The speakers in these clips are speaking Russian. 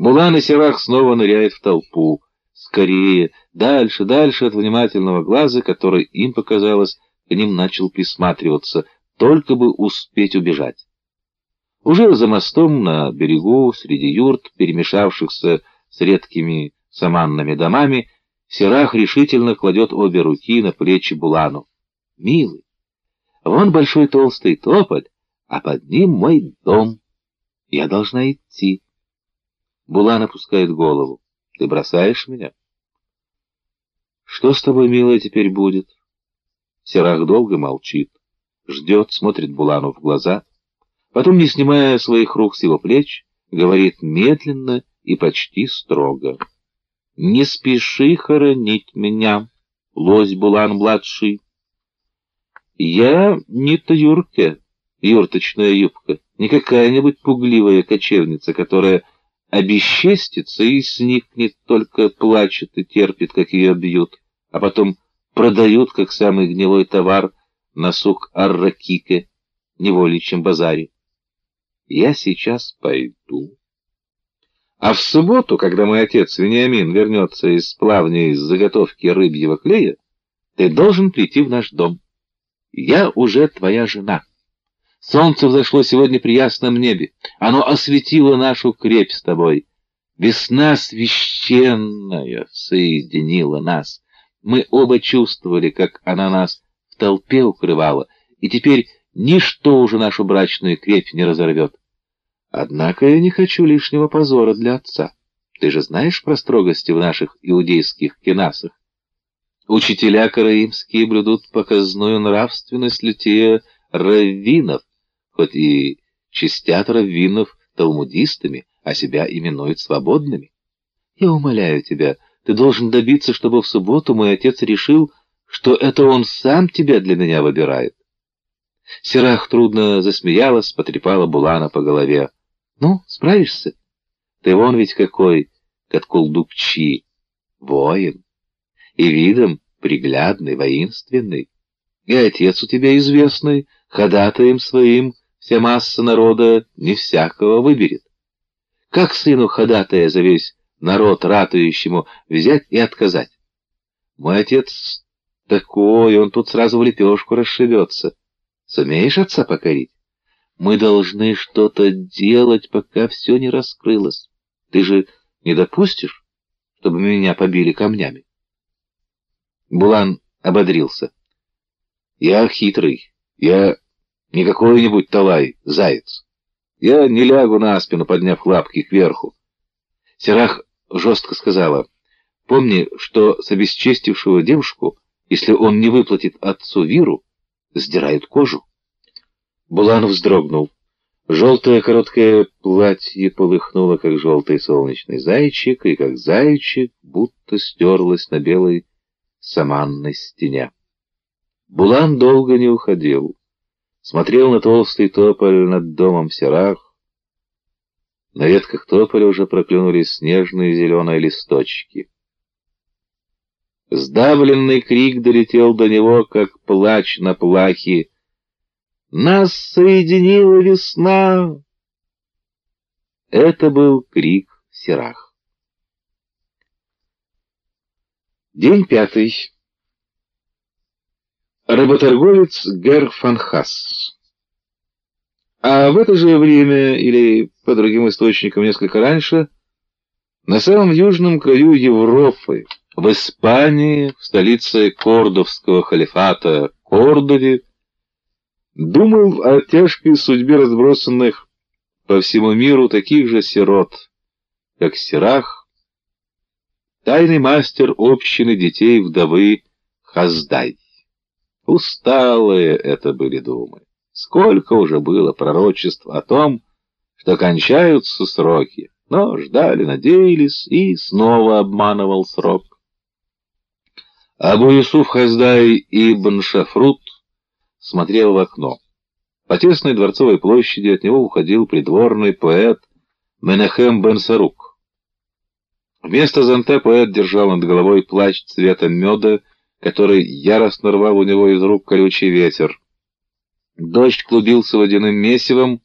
Булан и Серах снова ныряет в толпу. Скорее, дальше, дальше от внимательного глаза, который им показалось, к ним начал присматриваться, только бы успеть убежать. Уже за мостом на берегу, среди юрт, перемешавшихся с редкими саманными домами, Серах решительно кладет обе руки на плечи Булану. «Милый, вон большой толстый тополь, а под ним мой дом. Я должна идти». Булан опускает голову. «Ты бросаешь меня?» «Что с тобой, милая, теперь будет?» Серах долго молчит, ждет, смотрит Булану в глаза, потом, не снимая своих рук с его плеч, говорит медленно и почти строго. Не спеши хоронить меня, лось Булан-младший. Я не Таюрка, юрточная юбка, не какая-нибудь пугливая кочевница, которая обесчестится и сникнет, только плачет и терпит, как ее бьют, а потом продают, как самый гнилой товар, на сук Арракике, неволичьем базаре. Я сейчас пойду. А в субботу, когда мой отец Вениамин вернется из плавни из заготовки рыбьего клея, ты должен прийти в наш дом. Я уже твоя жена. Солнце взошло сегодня при ясном небе. Оно осветило нашу крепь с тобой. Весна священная соединила нас. Мы оба чувствовали, как она нас в толпе укрывала, и теперь ничто уже нашу брачную крепь не разорвет. Однако я не хочу лишнего позора для отца. Ты же знаешь про строгости в наших иудейских кинасах. Учителя караимские блюдут показную нравственность лютея раввинов, хоть и чистят раввинов талмудистами, а себя именуют свободными. Я умоляю тебя, ты должен добиться, чтобы в субботу мой отец решил, что это он сам тебя для меня выбирает. Серах трудно засмеялась, потрепала Булана по голове. Ну, справишься? Ты вон ведь какой, как Кулдукчи, воин. И видом приглядный, воинственный. И отец у тебя известный, ходатаем своим вся масса народа не всякого выберет. Как сыну ходатая за весь народ ратующему взять и отказать? Мой отец такой, он тут сразу в лепешку расшибется. Сумеешь отца покорить? Мы должны что-то делать, пока все не раскрылось. Ты же не допустишь, чтобы меня побили камнями? Булан ободрился. Я хитрый. Я не какой-нибудь талай, заяц. Я не лягу на спину, подняв лапки кверху. Серах жестко сказала, помни, что с обесчестившего девушку, если он не выплатит отцу Виру, сдирают кожу. Булан вздрогнул. Желтое короткое платье полыхнуло, как желтый солнечный зайчик, и как зайчик будто стерлось на белой саманной стене. Булан долго не уходил. Смотрел на толстый тополь над домом в серах. На ветках тополя уже проклюнулись снежные зеленые листочки. Сдавленный крик долетел до него, как плач на плахе, нас соединила весна. Это был крик в серах. День пятый. Работорговец Гер Фанхас. А в это же время, или по другим источникам несколько раньше, на самом южном краю Европы, в Испании, в столице Кордовского халифата Кордове, Думал о тяжкой судьбе разбросанных по всему миру таких же сирот, как Сирах, тайный мастер общины детей вдовы Хаздай. Усталые это были думы. Сколько уже было пророчеств о том, что кончаются сроки, но ждали, надеялись, и снова обманывал срок. Абу Юсуф Хаздай ибн Шафрут смотрел в окно. По тесной дворцовой площади от него уходил придворный поэт Менахем бен Сарук. Вместо зонта поэт держал над головой плащ цвета меда, который яростно рвал у него из рук колючий ветер. Дождь клубился водяным месивом,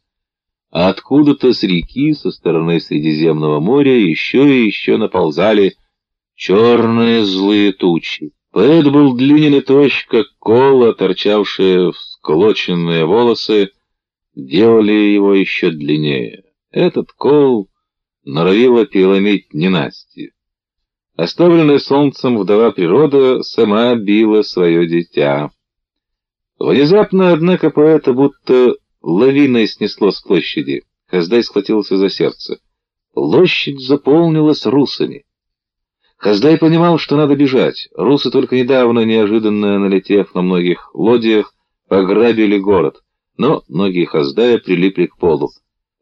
а откуда-то с реки, со стороны Средиземного моря, еще и еще наползали черные злые тучи. Поэт был длинен и тощ, как кола, торчавшие всклоченные волосы, делали его еще длиннее. Этот кол норовила переломить ненастье. Оставленная солнцем вдова природа сама била свое дитя. Внезапно, однако, поэта будто лавиной снесло с площади. Хаздай схватился за сердце. Площадь заполнилась русами. Хаздай понимал, что надо бежать. Русы только недавно, неожиданно налетев на многих лодиях, пограбили город. Но ноги Хаздая прилипли к полу.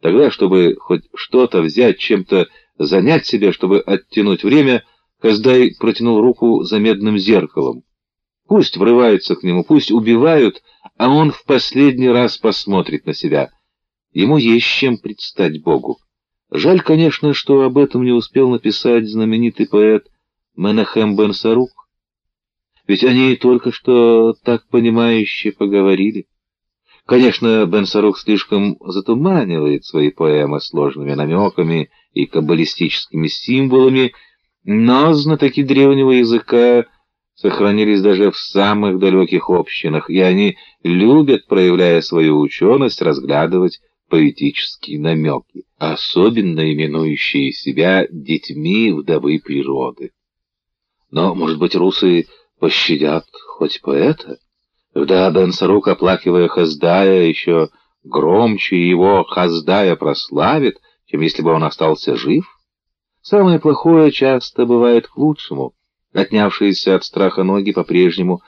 Тогда, чтобы хоть что-то взять, чем-то занять себя, чтобы оттянуть время, Каздай протянул руку за медным зеркалом. Пусть врываются к нему, пусть убивают, а он в последний раз посмотрит на себя. Ему есть чем предстать Богу. Жаль, конечно, что об этом не успел написать знаменитый поэт Менахем бен Сарух. Ведь они только что так понимающе поговорили. Конечно, Бен Сарух слишком затуманивает свои поэмы сложными намеками и каббалистическими символами, но знатоки древнего языка сохранились даже в самых далеких общинах, и они любят, проявляя свою ученость, разглядывать поэтические намеки, особенно именующие себя детьми вдовы природы. Но, может быть, русы пощадят хоть поэта? Когда Бен Сарук, оплакивая Хаздая, еще громче его Хаздая прославит, чем если бы он остался жив? Самое плохое часто бывает к лучшему. Отнявшиеся от страха ноги по-прежнему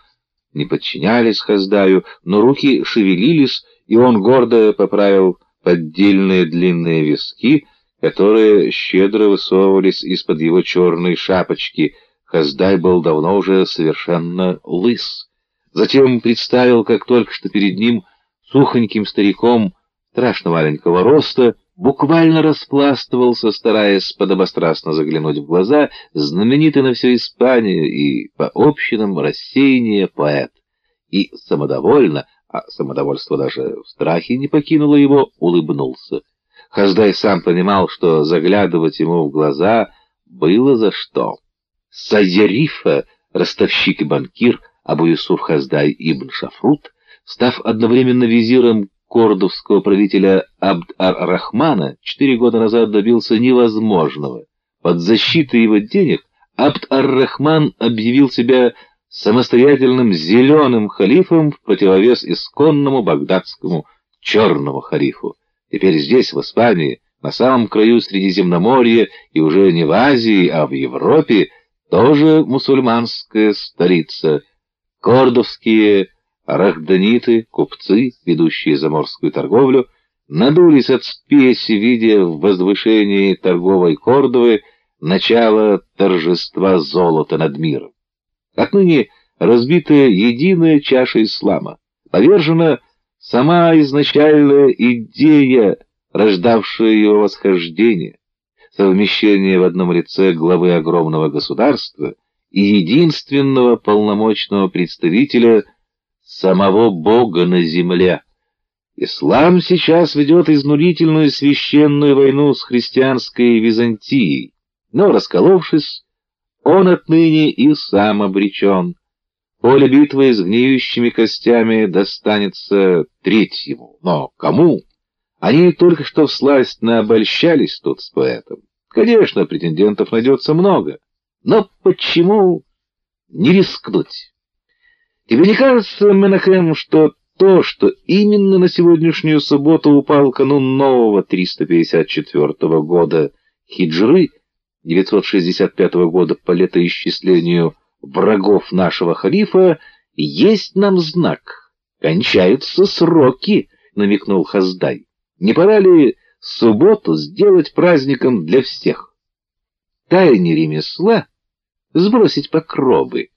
не подчинялись Хаздаю, но руки шевелились, и он гордо поправил поддельные длинные виски, которые щедро высовывались из-под его черной шапочки. Хаздай был давно уже совершенно лыс. Затем представил, как только что перед ним сухоньким стариком страшно маленького роста буквально распластывался, стараясь подобострастно заглянуть в глаза, знаменитый на всю Испанию и по общинам рассеяние поэт. И самодовольно, а самодовольство даже в страхе не покинуло его, улыбнулся. Хаздай сам понимал, что заглядывать ему в глаза было за что. Сазерифа, ростовщик и банкир, Абу Юсуф Хаздай ибн Шафрут, став одновременно визиром кордовского правителя Абд-ар-Рахмана четыре года назад добился невозможного. Под защитой его денег Абд-ар-Рахман объявил себя самостоятельным зеленым халифом в противовес исконному багдадскому черному халифу. Теперь здесь, в Испании, на самом краю Средиземноморья и уже не в Азии, а в Европе, тоже мусульманская столица. Кордовские Рахданиты, купцы, ведущие заморскую торговлю, надулись от спеси, видя в возвышении торговой Кордовы начало торжества золота над миром. Отныне разбитая единая чаша ислама, повержена сама изначальная идея, рождавшая его восхождение, совмещение в одном лице главы огромного государства и единственного полномочного представителя – самого Бога на земле. Ислам сейчас ведет изнурительную священную войну с христианской Византией, но, расколовшись, он отныне и сам обречен. Поле битвы с гниющими костями достанется третьему. Но кому? Они только что всласть наобольщались тут с поэтом. Конечно, претендентов найдется много. Но почему не рискнуть? Тебе не кажется, Менахем, что то, что именно на сегодняшнюю субботу упал канун нового 354 года хиджры, 965 года по летоисчислению врагов нашего халифа, есть нам знак. Кончаются сроки, намекнул Хаздай. Не пора ли субботу сделать праздником для всех? Тайне ремесла сбросить покровы,